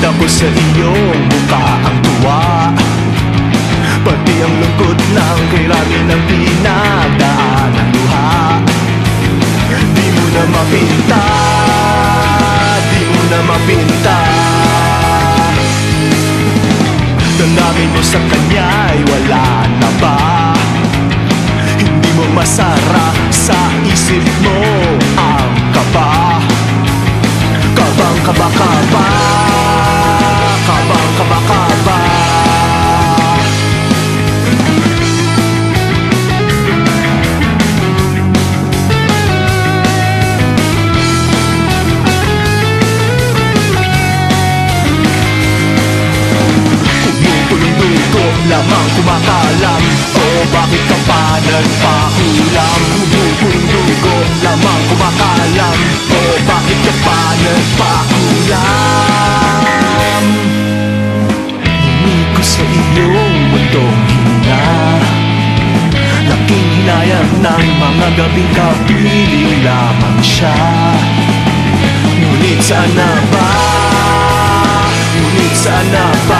sa iyong mukha ang tuwa. Pati ang lungkot ng kirami ng pinagdaan ng luha. Di mo na mapinta Di mo na mapinta. Damdamin mo sa kanya'y lamang kumakalam O bakit ka pa nagpakulam Kumupulong dugo lamang kumakalam O bakit ka pa nagpakulam Hindi ko sa iyong mundong hininga Laking hinayang ng mga gabing kapiling lamang siya. Ngunit saan na ba? Ngunit saan na ba?